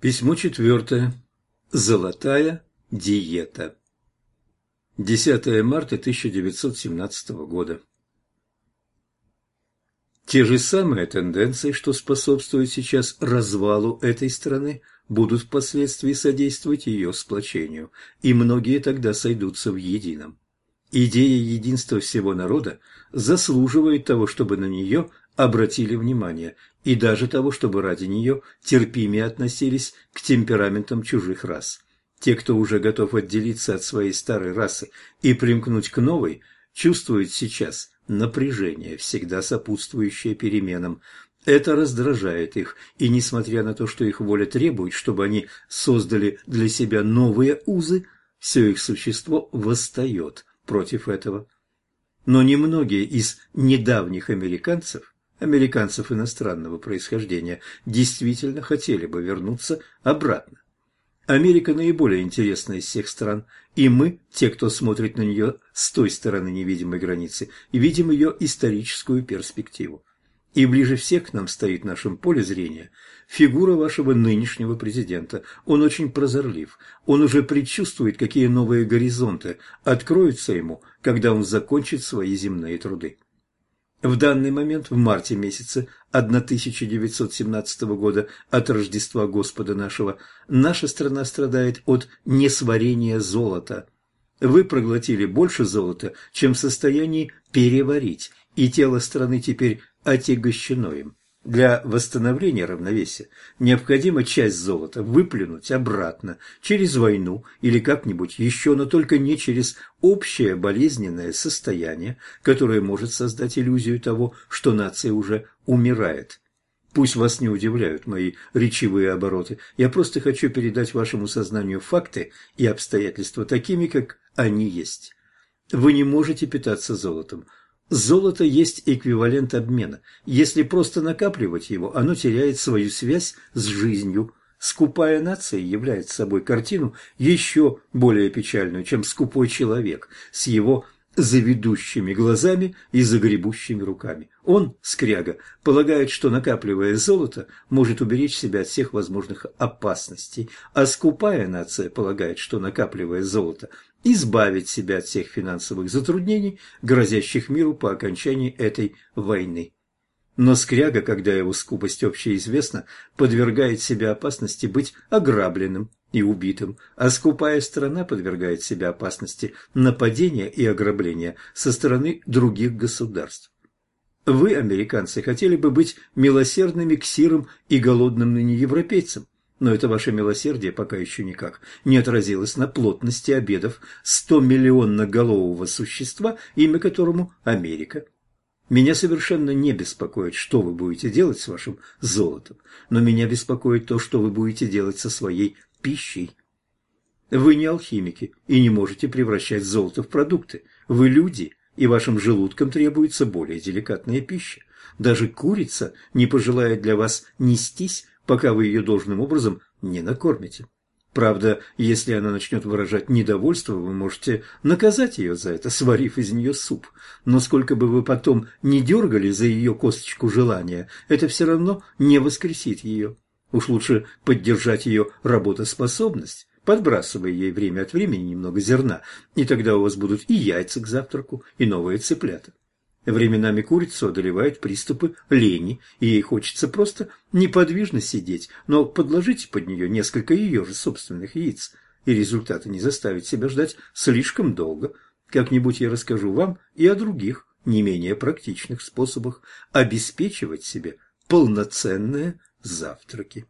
Письмо четвертое. Золотая диета. 10 марта 1917 года. Те же самые тенденции, что способствуют сейчас развалу этой страны, будут впоследствии содействовать ее сплочению, и многие тогда сойдутся в едином. Идея единства всего народа заслуживает того, чтобы на нее обратили внимание, и даже того, чтобы ради нее терпимее относились к темпераментам чужих рас. Те, кто уже готов отделиться от своей старой расы и примкнуть к новой, чувствуют сейчас напряжение, всегда сопутствующее переменам. Это раздражает их, и несмотря на то, что их воля требует, чтобы они создали для себя новые узы, все их существо восстает против этого. Но немногие из недавних американцев американцев иностранного происхождения действительно хотели бы вернуться обратно. Америка наиболее интересна из всех стран, и мы, те, кто смотрит на нее с той стороны невидимой границы, видим ее историческую перспективу. И ближе всех к нам стоит в нашем поле зрения фигура вашего нынешнего президента. Он очень прозорлив, он уже предчувствует, какие новые горизонты откроются ему, когда он закончит свои земные труды. В данный момент, в марте месяце 1917 года от Рождества Господа нашего, наша страна страдает от несварения золота. Вы проглотили больше золота, чем в состоянии переварить, и тело страны теперь отягощено им. Для восстановления равновесия необходимо часть золота выплюнуть обратно через войну или как-нибудь еще, но только не через общее болезненное состояние, которое может создать иллюзию того, что нация уже умирает. Пусть вас не удивляют мои речевые обороты, я просто хочу передать вашему сознанию факты и обстоятельства такими, как они есть. Вы не можете питаться золотом, Золото есть эквивалент обмена. Если просто накапливать его, оно теряет свою связь с жизнью. Скупая нация является собой картину еще более печальную, чем скупой человек с его заведущими глазами и загребущими руками. Он, скряга, полагает, что накапливая золото, может уберечь себя от всех возможных опасностей, а скупая нация полагает, что накапливая золото, избавить себя от всех финансовых затруднений, грозящих миру по окончании этой войны. Но скряга, когда его скупость общеизвестна, подвергает себя опасности быть ограбленным и убитым, а скупая страна подвергает себя опасности нападения и ограбления со стороны других государств. Вы, американцы, хотели бы быть милосердными к сирым и голодным ныне европейцам, но это ваше милосердие пока еще никак не отразилось на плотности обедов стомиллионноголового существа, имя которому Америка. Меня совершенно не беспокоит, что вы будете делать с вашим золотом, но меня беспокоит то, что вы будете делать со своей пищей. Вы не алхимики и не можете превращать золото в продукты. Вы люди, и вашим желудкам требуется более деликатная пища. Даже курица не пожелает для вас нестись пока вы ее должным образом не накормите. Правда, если она начнет выражать недовольство, вы можете наказать ее за это, сварив из нее суп. Но сколько бы вы потом не дергали за ее косточку желания, это все равно не воскресит ее. Уж лучше поддержать ее работоспособность, подбрасывая ей время от времени немного зерна, и тогда у вас будут и яйца к завтраку, и новые цыплята. Временами курицу одолевают приступы лени, и ей хочется просто неподвижно сидеть, но подложите под нее несколько ее же собственных яиц, и результаты не заставят себя ждать слишком долго. Как-нибудь я расскажу вам и о других, не менее практичных способах обеспечивать себе полноценные завтраки.